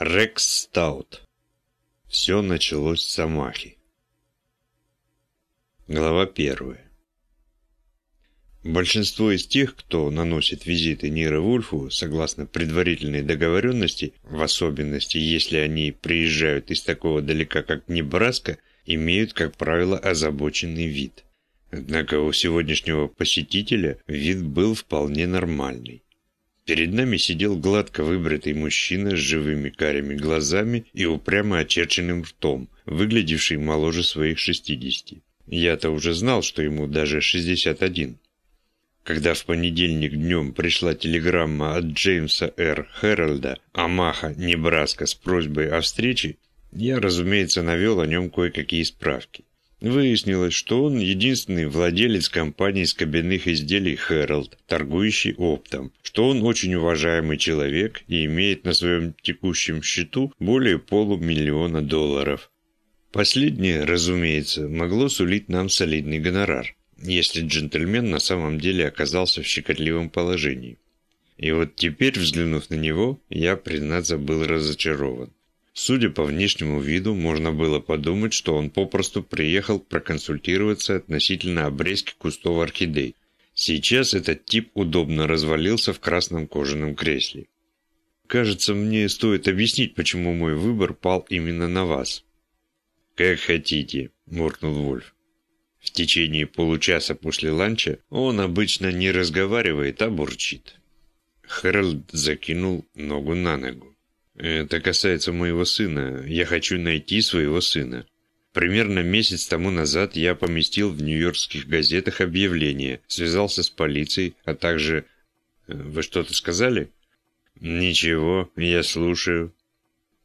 Рекс Стаут. Все началось с Амахи. Глава первая. Большинство из тех, кто наносит визиты Нира Вульфу, согласно предварительной договоренности, в особенности, если они приезжают из такого далека, как Небраска, имеют, как правило, озабоченный вид. Однако у сегодняшнего посетителя вид был вполне нормальный. Перед нами сидел гладко выбритый мужчина с живыми карими глазами и упрямо очерченным ртом, выглядевший моложе своих 60. Я-то уже знал, что ему даже 61. Когда в понедельник днем пришла телеграмма от Джеймса Р. Хэролда, Амаха, Небраска, с просьбой о встрече, я, разумеется, навел о нем кое-какие справки. Выяснилось, что он единственный владелец компании скобяных изделий Herald, торгующий оптом, что он очень уважаемый человек и имеет на своем текущем счету более полумиллиона долларов. Последнее, разумеется, могло сулить нам солидный гонорар, если джентльмен на самом деле оказался в щекотливом положении. И вот теперь, взглянув на него, я, признаться, был разочарован. Судя по внешнему виду, можно было подумать, что он попросту приехал проконсультироваться относительно обрезки кустов орхидей. Сейчас этот тип удобно развалился в красном кожаном кресле. Кажется, мне стоит объяснить, почему мой выбор пал именно на вас. Как хотите, муркнул Вольф. В течение получаса после ланча он обычно не разговаривает, а бурчит. Хэролд закинул ногу на ногу. Это касается моего сына. Я хочу найти своего сына. Примерно месяц тому назад я поместил в нью-йоркских газетах объявление, связался с полицией, а также... Э, вы что-то сказали? Ничего, я слушаю.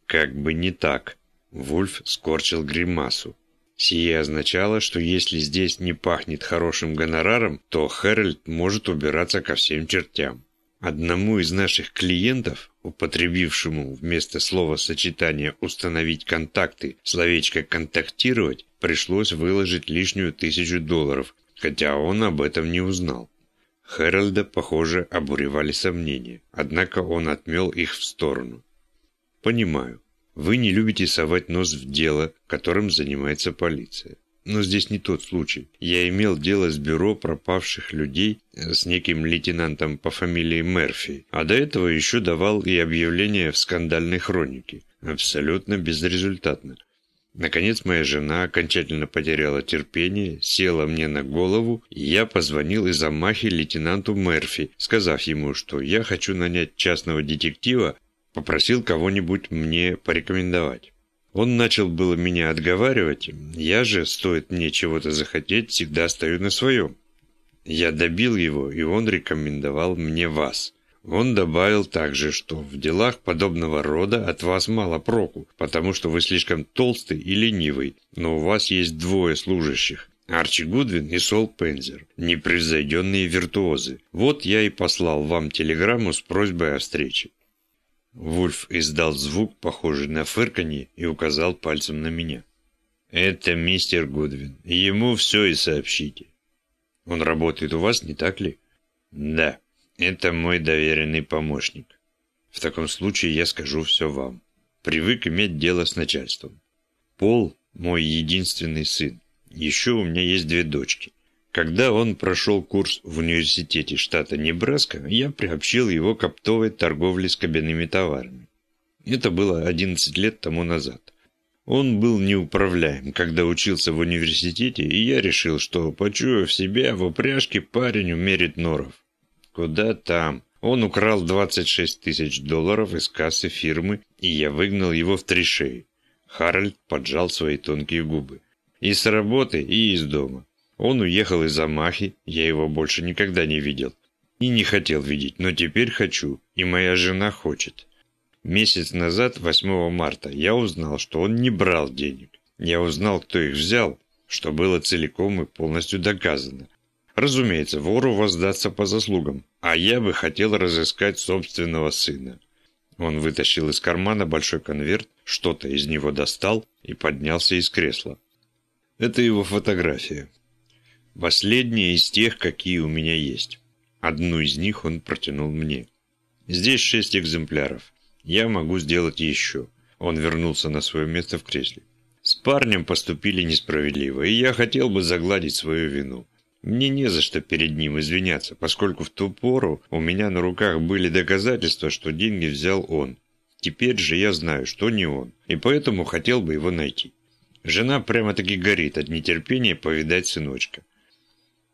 Как бы не так. Вульф скорчил гримасу. Сие означало, что если здесь не пахнет хорошим гонораром, то Хэральд может убираться ко всем чертям. Одному из наших клиентов, употребившему вместо слова сочетания «установить контакты» словечко «контактировать», пришлось выложить лишнюю тысячу долларов, хотя он об этом не узнал. Хэролда, похоже, обуревали сомнения, однако он отмел их в сторону. «Понимаю. Вы не любите совать нос в дело, которым занимается полиция. Но здесь не тот случай. Я имел дело с бюро пропавших людей с неким лейтенантом по фамилии Мерфи, а до этого еще давал и объявления в скандальной хронике. Абсолютно безрезультатно. Наконец моя жена окончательно потеряла терпение, села мне на голову, и я позвонил из Амахи лейтенанту Мерфи, сказав ему, что я хочу нанять частного детектива, попросил кого-нибудь мне порекомендовать. Он начал было меня отговаривать, я же, стоит мне чего-то захотеть, всегда стою на своем. Я добил его, и он рекомендовал мне вас. Он добавил также, что в делах подобного рода от вас мало проку, потому что вы слишком толстый и ленивый, но у вас есть двое служащих. Арчи Гудвин и Сол Пензер, непревзойденные виртуозы. Вот я и послал вам телеграмму с просьбой о встрече. Вульф издал звук, похожий на фырканье, и указал пальцем на меня. «Это мистер Гудвин. Ему все и сообщите». «Он работает у вас, не так ли?» «Да, это мой доверенный помощник. В таком случае я скажу все вам. Привык иметь дело с начальством. Пол – мой единственный сын. Еще у меня есть две дочки. Когда он прошел курс в университете штата Небраска, я приобщил его к оптовой торговле с кабинными товарами. Это было 11 лет тому назад. Он был неуправляем, когда учился в университете, и я решил, что, почуяв себя, в упряжке парень умерит норов. Куда там? Он украл 26 тысяч долларов из кассы фирмы, и я выгнал его в три шеи. Харальд поджал свои тонкие губы. И с работы, и из дома. Он уехал из Амахи, я его больше никогда не видел. И не хотел видеть, но теперь хочу, и моя жена хочет. Месяц назад, 8 марта, я узнал, что он не брал денег. Я узнал, кто их взял, что было целиком и полностью доказано. Разумеется, вору воздаться по заслугам, а я бы хотел разыскать собственного сына. Он вытащил из кармана большой конверт, что-то из него достал и поднялся из кресла. Это его фотография. Последняя из тех, какие у меня есть. Одну из них он протянул мне. Здесь шесть экземпляров. Я могу сделать еще. Он вернулся на свое место в кресле. С парнем поступили несправедливо, и я хотел бы загладить свою вину. Мне не за что перед ним извиняться, поскольку в ту пору у меня на руках были доказательства, что деньги взял он. Теперь же я знаю, что не он, и поэтому хотел бы его найти. Жена прямо-таки горит от нетерпения повидать сыночка.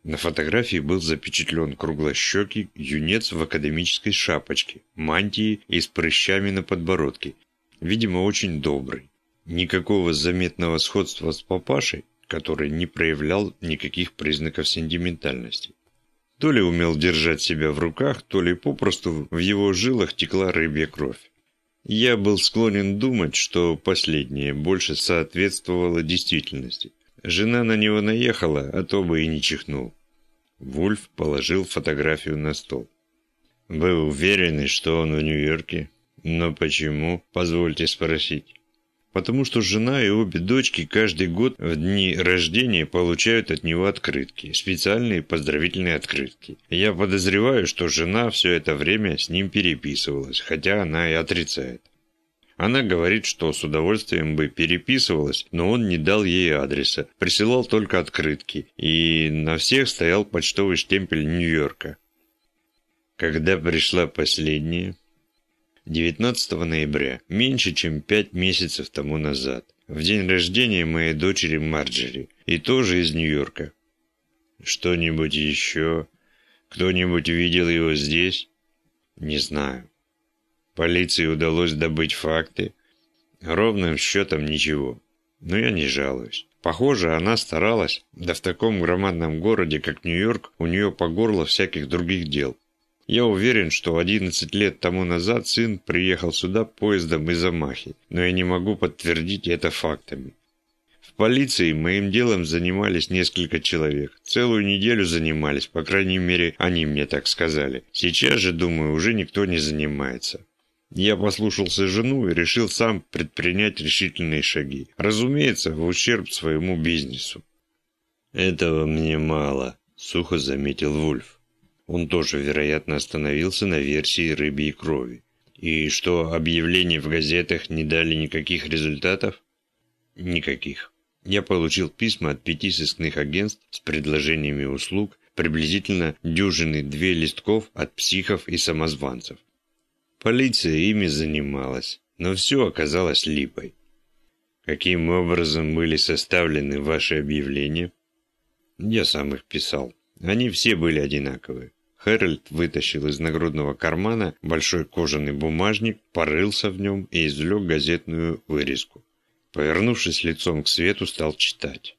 На фотографии был запечатлен круглощекий юнец в академической шапочке, мантии и с прыщами на подбородке. Видимо, очень добрый. Никакого заметного сходства с папашей, который не проявлял никаких признаков сентиментальности. То ли умел держать себя в руках, то ли попросту в его жилах текла рыбья кровь. Я был склонен думать, что последнее больше соответствовало действительности. Жена на него наехала, а то бы и не чихнул. Вульф положил фотографию на стол. «Вы уверены, что он в Нью-Йорке? Но почему, позвольте спросить?» потому что жена и обе дочки каждый год в дни рождения получают от него открытки, специальные поздравительные открытки. Я подозреваю, что жена все это время с ним переписывалась, хотя она и отрицает. Она говорит, что с удовольствием бы переписывалась, но он не дал ей адреса, присылал только открытки, и на всех стоял почтовый штемпель Нью-Йорка. Когда пришла последняя, 19 ноября, меньше чем пять месяцев тому назад, в день рождения моей дочери Марджери, и тоже из Нью-Йорка. Что-нибудь еще? Кто-нибудь видел его здесь? Не знаю. Полиции удалось добыть факты. Ровным счетом ничего. Но я не жалуюсь. Похоже, она старалась, да в таком громадном городе, как Нью-Йорк, у нее по горло всяких других дел. Я уверен, что 11 лет тому назад сын приехал сюда поездом из Амахи, но я не могу подтвердить это фактами. В полиции моим делом занимались несколько человек. Целую неделю занимались, по крайней мере, они мне так сказали. Сейчас же, думаю, уже никто не занимается. Я послушался жену и решил сам предпринять решительные шаги. Разумеется, в ущерб своему бизнесу. «Этого мне мало», — сухо заметил Вульф. Он тоже, вероятно, остановился на версии рыбьей крови. И что, объявления в газетах не дали никаких результатов? Никаких. Я получил письма от пяти сыскных агентств с предложениями услуг, приблизительно дюжины две листков от психов и самозванцев. Полиция ими занималась, но все оказалось липой. Каким образом были составлены ваши объявления? Я сам их писал. Они все были одинаковые. Хэральд вытащил из нагрудного кармана большой кожаный бумажник, порылся в нем и извлек газетную вырезку. Повернувшись лицом к свету, стал читать.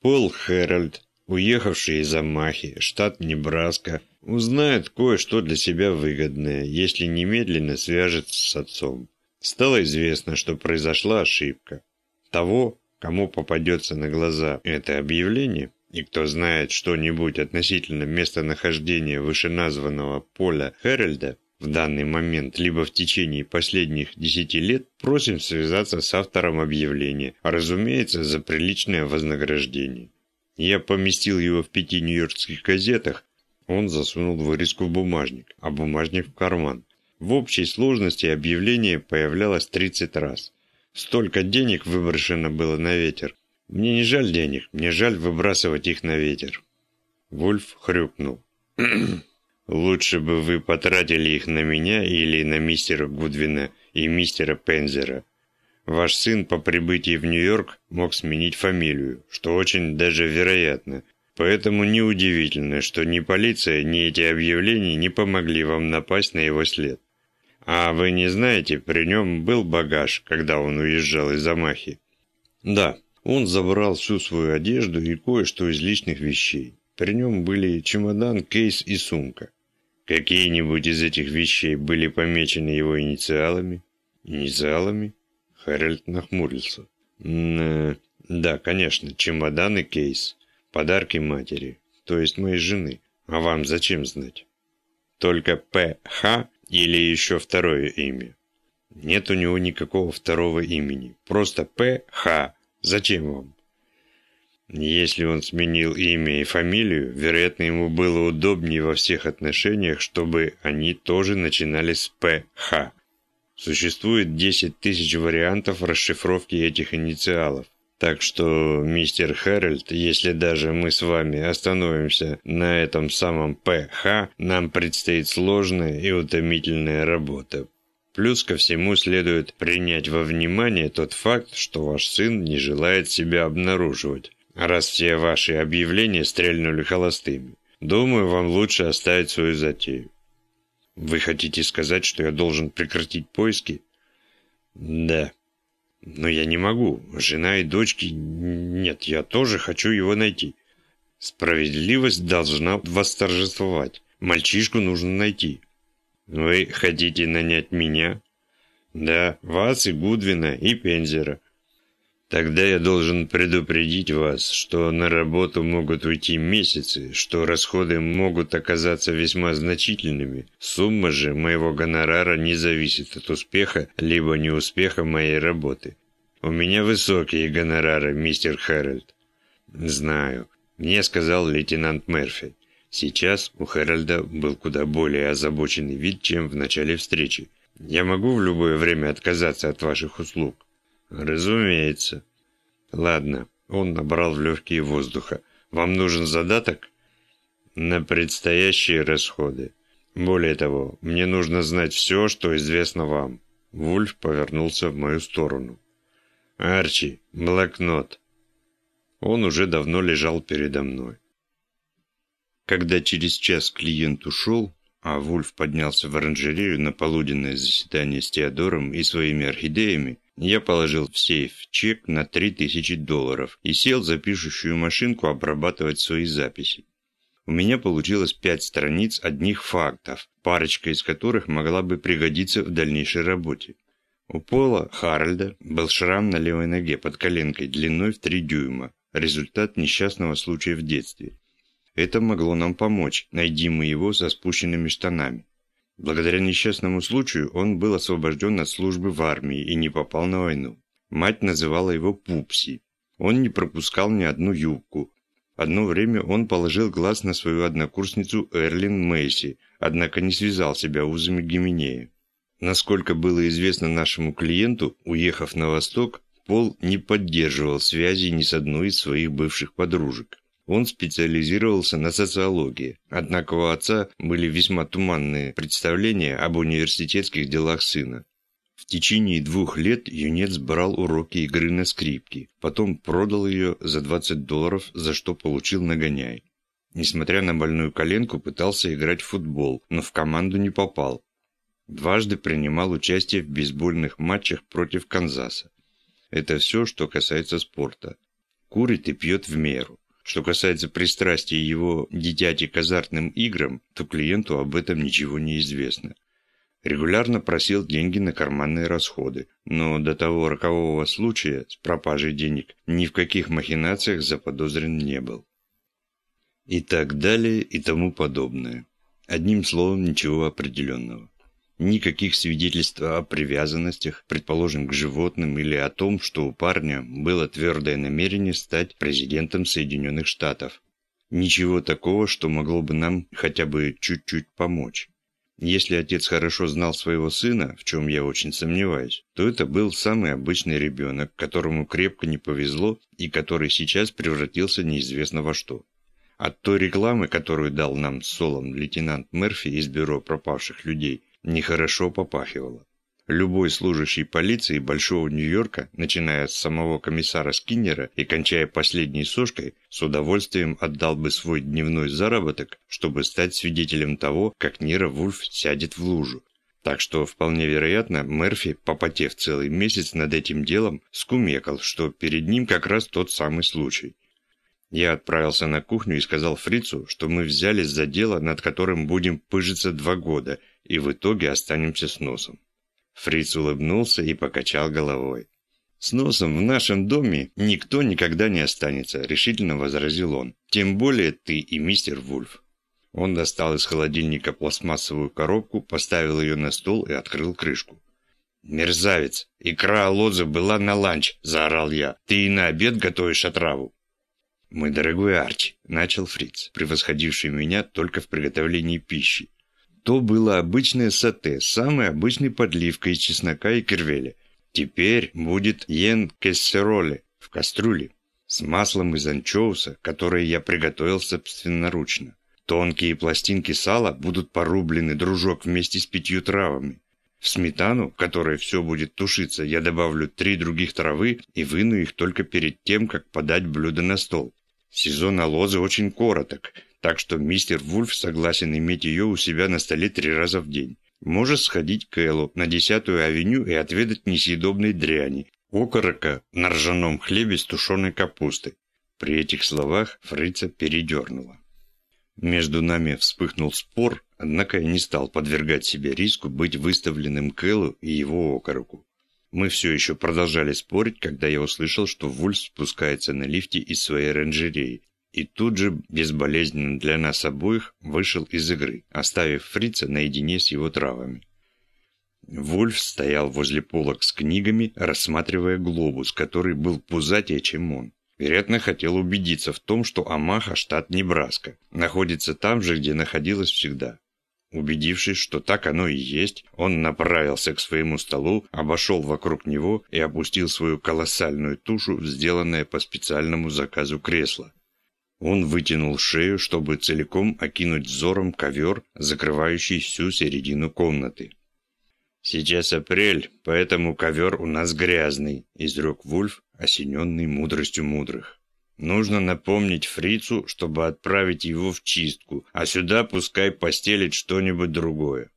Пол Хэральд, уехавший из Амахи, штат Небраска, узнает кое-что для себя выгодное, если немедленно свяжется с отцом. Стало известно, что произошла ошибка. Того, кому попадется на глаза это объявление, и кто знает что-нибудь относительно местонахождения вышеназванного поля Хэральда в данный момент, либо в течение последних десяти лет, просим связаться с автором объявления, а разумеется, за приличное вознаграждение. Я поместил его в пяти нью-йоркских газетах, он засунул вырезку в бумажник, а бумажник в карман. В общей сложности объявление появлялось 30 раз. Столько денег выброшено было на ветер, мне не жаль денег, мне жаль выбрасывать их на ветер. Вульф хрюкнул. Лучше бы вы потратили их на меня или на мистера Гудвина и мистера Пензера. Ваш сын по прибытии в Нью-Йорк мог сменить фамилию, что очень даже вероятно. Поэтому неудивительно, что ни полиция, ни эти объявления не помогли вам напасть на его след. А вы не знаете, при нем был багаж, когда он уезжал из Амахи? Да, он забрал всю свою одежду и кое-что из личных вещей. При нем были чемодан, кейс и сумка. Какие-нибудь из этих вещей были помечены его инициалами? Инициалами? Хэральд нахмурился. Н да, конечно, чемодан и кейс. Подарки матери, то есть моей жены. А вам зачем знать? Только П.Х. или еще второе имя? Нет у него никакого второго имени. Просто П.Х. Зачем вам? Если он сменил имя и фамилию, вероятно, ему было удобнее во всех отношениях, чтобы они тоже начинали с «ПХ». Существует 10 тысяч вариантов расшифровки этих инициалов. Так что, мистер Хэральд, если даже мы с вами остановимся на этом самом ПХ, нам предстоит сложная и утомительная работа. Плюс ко всему следует принять во внимание тот факт, что ваш сын не желает себя обнаруживать, раз все ваши объявления стрельнули холостыми. Думаю, вам лучше оставить свою затею. Вы хотите сказать, что я должен прекратить поиски? Да. Но я не могу. Жена и дочки... Нет, я тоже хочу его найти. Справедливость должна восторжествовать. Мальчишку нужно найти. Вы хотите нанять меня? Да, вас и Гудвина, и Пензера. Тогда я должен предупредить вас, что на работу могут уйти месяцы, что расходы могут оказаться весьма значительными. Сумма же моего гонорара не зависит от успеха либо неуспеха моей работы. У меня высокие гонорары, мистер Хэральд. Знаю. Мне сказал лейтенант Мерфи. Сейчас у Хэральда был куда более озабоченный вид, чем в начале встречи. Я могу в любое время отказаться от ваших услуг. «Разумеется». «Ладно». Он набрал в легкие воздуха. «Вам нужен задаток?» «На предстоящие расходы. Более того, мне нужно знать все, что известно вам». Вульф повернулся в мою сторону. «Арчи, блокнот». Он уже давно лежал передо мной. Когда через час клиент ушел, а Вульф поднялся в оранжерею на полуденное заседание с Теодором и своими орхидеями, я положил в сейф чек на 3000 долларов и сел за пишущую машинку обрабатывать свои записи. У меня получилось пять страниц одних фактов, парочка из которых могла бы пригодиться в дальнейшей работе. У Пола Харальда был шрам на левой ноге под коленкой длиной в 3 дюйма, результат несчастного случая в детстве. Это могло нам помочь, найди мы его со спущенными штанами. Благодаря несчастному случаю он был освобожден от службы в армии и не попал на войну. Мать называла его Пупси. Он не пропускал ни одну юбку. Одно время он положил глаз на свою однокурсницу Эрлин Мэйси, однако не связал себя узами Гименея. Насколько было известно нашему клиенту, уехав на восток, Пол не поддерживал связи ни с одной из своих бывших подружек. Он специализировался на социологии, однако у отца были весьма туманные представления об университетских делах сына. В течение двух лет юнец брал уроки игры на скрипке, потом продал ее за 20 долларов, за что получил нагоняй. Несмотря на больную коленку, пытался играть в футбол, но в команду не попал. Дважды принимал участие в бейсбольных матчах против Канзаса. Это все, что касается спорта. Курит и пьет в меру. Что касается пристрастия его дитяти к азартным играм, то клиенту об этом ничего не известно. Регулярно просил деньги на карманные расходы, но до того рокового случая с пропажей денег ни в каких махинациях заподозрен не был. И так далее и тому подобное. Одним словом, ничего определенного. Никаких свидетельств о привязанностях, предположим, к животным или о том, что у парня было твердое намерение стать президентом Соединенных Штатов. Ничего такого, что могло бы нам хотя бы чуть-чуть помочь. Если отец хорошо знал своего сына, в чем я очень сомневаюсь, то это был самый обычный ребенок, которому крепко не повезло и который сейчас превратился неизвестно во что. От той рекламы, которую дал нам Солом лейтенант Мерфи из бюро пропавших людей, нехорошо попахивало. Любой служащий полиции Большого Нью-Йорка, начиная с самого комиссара Скиннера и кончая последней сошкой, с удовольствием отдал бы свой дневной заработок, чтобы стать свидетелем того, как Нира Вульф сядет в лужу. Так что, вполне вероятно, Мерфи, попотев целый месяц над этим делом, скумекал, что перед ним как раз тот самый случай. Я отправился на кухню и сказал Фрицу, что мы взялись за дело, над которым будем пыжиться два года – и в итоге останемся с носом. Фриц улыбнулся и покачал головой. «С носом в нашем доме никто никогда не останется», – решительно возразил он. «Тем более ты и мистер Вульф». Он достал из холодильника пластмассовую коробку, поставил ее на стол и открыл крышку. «Мерзавец! Икра Алоза была на ланч!» – заорал я. «Ты и на обед готовишь отраву!» «Мой дорогой Арчи», – начал Фриц, превосходивший меня только в приготовлении пищи. То было обычное сате, самой обычной подливкой из чеснока и кервеля. Теперь будет йен кессероле в кастрюле с маслом из анчоуса, которое я приготовил собственноручно. Тонкие пластинки сала будут порублены, дружок, вместе с пятью травами. В сметану, в которой все будет тушиться, я добавлю три других травы и выну их только перед тем, как подать блюдо на стол. Сезон алозы очень короток, так что мистер Вульф согласен иметь ее у себя на столе три раза в день. Можешь сходить к Эллу на десятую авеню и отведать несъедобной дряни, окорока на ржаном хлебе с тушеной капустой. При этих словах фрица передернула. Между нами вспыхнул спор, однако я не стал подвергать себе риску быть выставленным Кэллу и его окороку. Мы все еще продолжали спорить, когда я услышал, что Вульф спускается на лифте из своей оранжереи, и тут же, безболезненно для нас обоих, вышел из игры, оставив Фрица наедине с его травами. Вульф стоял возле полок с книгами, рассматривая глобус, который был пузатее, чем он. Вероятно, хотел убедиться в том, что Амаха, штат Небраска, находится там же, где находилась всегда. Убедившись, что так оно и есть, он направился к своему столу, обошел вокруг него и опустил свою колоссальную тушу сделанное по специальному заказу кресло. Он вытянул шею, чтобы целиком окинуть взором ковер, закрывающий всю середину комнаты. «Сейчас апрель, поэтому ковер у нас грязный», – изрек Вульф, осененный мудростью мудрых. «Нужно напомнить фрицу, чтобы отправить его в чистку, а сюда пускай постелит что-нибудь другое».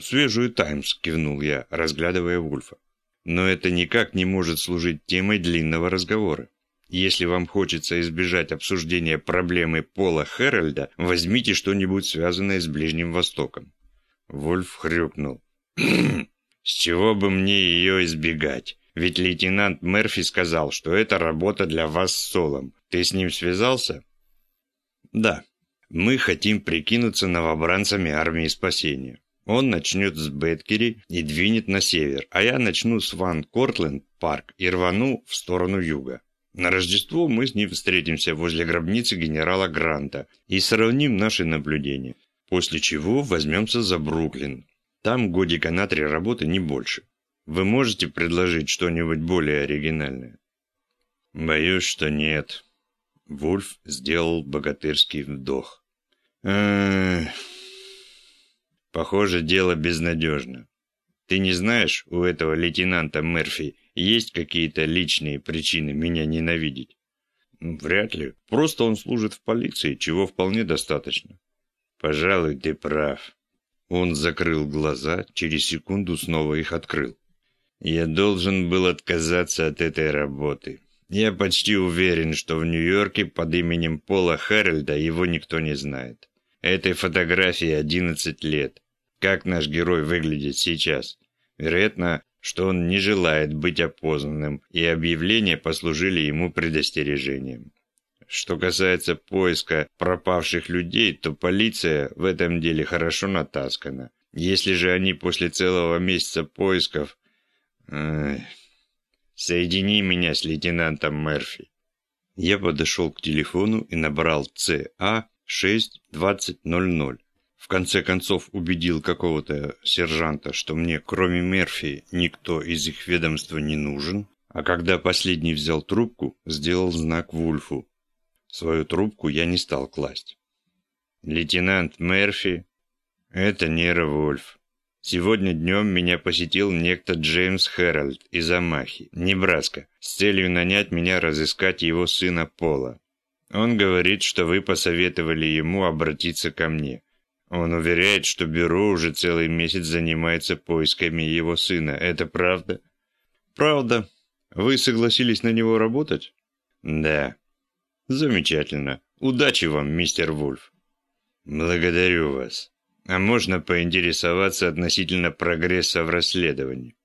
«Свежую «Таймс», – кивнул я, разглядывая Вульфа. «Но это никак не может служить темой длинного разговора. Если вам хочется избежать обсуждения проблемы Пола Хэрольда, возьмите что-нибудь связанное с Ближним Востоком». Вульф хрюкнул. С чего бы мне ее избегать? Ведь лейтенант Мерфи сказал, что это работа для вас с Солом. Ты с ним связался? Да. Мы хотим прикинуться новобранцами армии спасения. Он начнет с Беткери и двинет на север, а я начну с Ван Кортленд парк и рвану в сторону юга. На Рождество мы с ним встретимся возле гробницы генерала Гранта и сравним наши наблюдения. После чего возьмемся за Бруклин, там годика на три работы, не больше. Вы можете предложить что-нибудь более оригинальное? Боюсь, что нет. Вульф сделал богатырский вдох. Похоже, дело безнадежно. Ты не знаешь, у этого лейтенанта Мерфи есть какие-то личные причины меня ненавидеть? Вряд ли. Просто он служит в полиции, чего вполне достаточно. Пожалуй, ты прав. Он закрыл глаза, через секунду снова их открыл. «Я должен был отказаться от этой работы. Я почти уверен, что в Нью-Йорке под именем Пола Хэрольда его никто не знает. Этой фотографии 11 лет. Как наш герой выглядит сейчас? Вероятно, что он не желает быть опознанным, и объявления послужили ему предостережением. Что касается поиска пропавших людей, то полиция в этом деле хорошо натаскана. Если же они после целого месяца поисков... Эх, соедини меня с лейтенантом Мерфи. Я подошел к телефону и набрал ЦА 62000. В конце концов убедил какого-то сержанта, что мне, кроме Мерфи, никто из их ведомства не нужен, а когда последний взял трубку, сделал знак Вульфу. Свою трубку я не стал класть. «Лейтенант Мерфи?» «Это Нера Вольф. Сегодня днем меня посетил некто Джеймс Хэрольд из Амахи, Небраска, с целью нанять меня разыскать его сына Пола. Он говорит, что вы посоветовали ему обратиться ко мне. Он уверяет, что бюро уже целый месяц занимается поисками его сына. Это правда?» «Правда. Вы согласились на него работать?» «Да. Замечательно. Удачи вам, мистер Вульф. Благодарю вас. А можно поинтересоваться относительно прогресса в расследовании?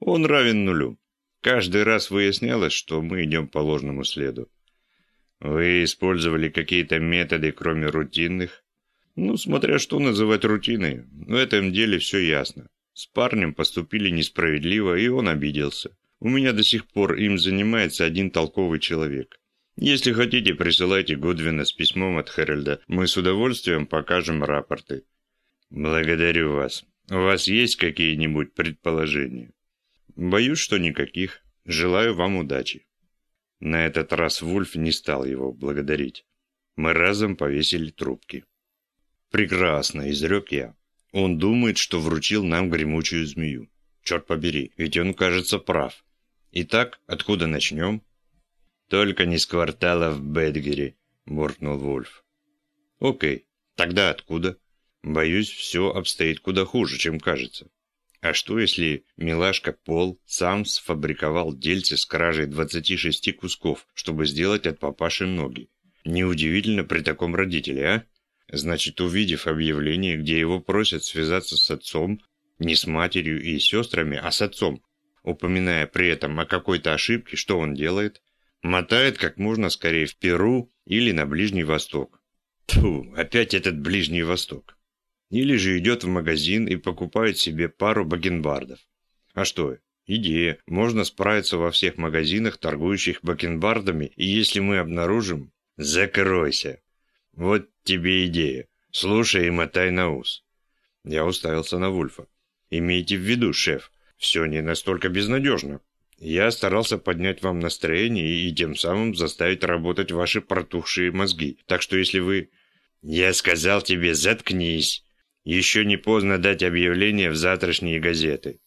Он равен нулю. Каждый раз выяснялось, что мы идем по ложному следу. Вы использовали какие-то методы, кроме рутинных? Ну, смотря что называть рутиной. В этом деле все ясно. С парнем поступили несправедливо, и он обиделся. У меня до сих пор им занимается один толковый человек. Если хотите, присылайте Гудвина с письмом от Хэрольда. Мы с удовольствием покажем рапорты. Благодарю вас. У вас есть какие-нибудь предположения? Боюсь, что никаких. Желаю вам удачи. На этот раз Вульф не стал его благодарить. Мы разом повесили трубки. «Прекрасно», — изрек я. «Он думает, что вручил нам гремучую змею. Черт побери, ведь он, кажется, прав. Итак, откуда начнем?» «Только не с квартала в Бэдгере», — буркнул Вульф. «Окей, тогда откуда?» «Боюсь, все обстоит куда хуже, чем кажется. А что, если милашка Пол сам сфабриковал дельце с кражей 26 кусков, чтобы сделать от папаши ноги? Неудивительно при таком родителе, а?» Значит, увидев объявление, где его просят связаться с отцом, не с матерью и сестрами, а с отцом, упоминая при этом о какой-то ошибке, что он делает? Мотает как можно скорее в Перу или на Ближний Восток. Тьфу, опять этот Ближний Восток. Или же идет в магазин и покупает себе пару бакенбардов. А что, идея. Можно справиться во всех магазинах, торгующих бакенбардами, и если мы обнаружим... Закройся. Вот тебе идея. Слушай и мотай на ус. Я уставился на Вульфа. Имейте в виду, шеф, все не настолько безнадежно. Я старался поднять вам настроение и тем самым заставить работать ваши протухшие мозги. Так что если вы... Я сказал тебе, заткнись. Еще не поздно дать объявление в завтрашние газеты.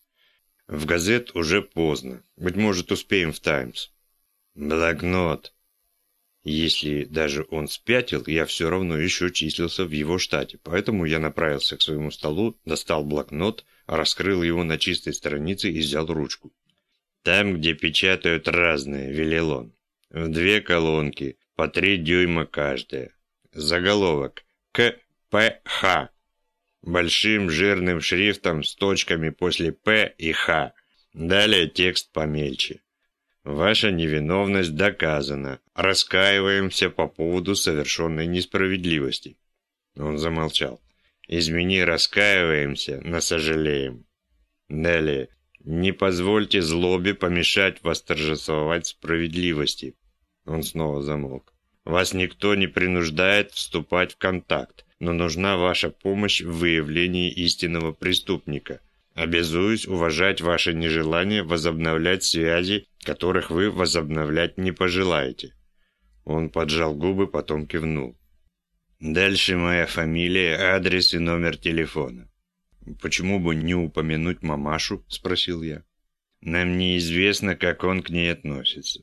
В газет уже поздно. Быть может, успеем в «Таймс». Блокнот. Если даже он спятил, я все равно еще числился в его штате, поэтому я направился к своему столу, достал блокнот, раскрыл его на чистой странице и взял ручку. Там, где печатают разные, велел он. В две колонки, по три дюйма каждая. Заголовок К. П. Х. Большим жирным шрифтом с точками после П и Х. Далее текст помельче. Ваша невиновность доказана. Раскаиваемся по поводу совершенной несправедливости. Он замолчал. Измени раскаиваемся, на сожалеем. Далее. Не позвольте злобе помешать восторжествовать справедливости. Он снова замолк. Вас никто не принуждает вступать в контакт, но нужна ваша помощь в выявлении истинного преступника – Обязуюсь уважать ваше нежелание возобновлять связи, которых вы возобновлять не пожелаете». Он поджал губы, потом кивнул. «Дальше моя фамилия, адрес и номер телефона». «Почему бы не упомянуть мамашу?» – спросил я. «Нам неизвестно, как он к ней относится.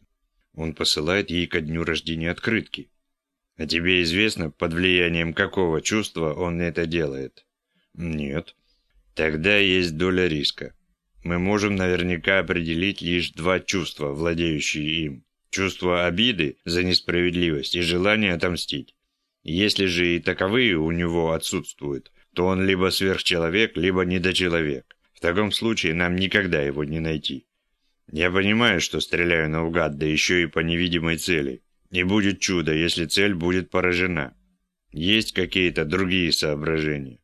Он посылает ей ко дню рождения открытки. А тебе известно, под влиянием какого чувства он это делает?» «Нет». Тогда есть доля риска. Мы можем наверняка определить лишь два чувства, владеющие им. Чувство обиды за несправедливость и желание отомстить. Если же и таковые у него отсутствуют, то он либо сверхчеловек, либо недочеловек. В таком случае нам никогда его не найти. Я понимаю, что стреляю наугад, да еще и по невидимой цели. И будет чудо, если цель будет поражена. Есть какие-то другие соображения.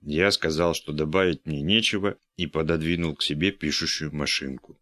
Я сказал, что добавить мне нечего, и пододвинул к себе пишущую машинку.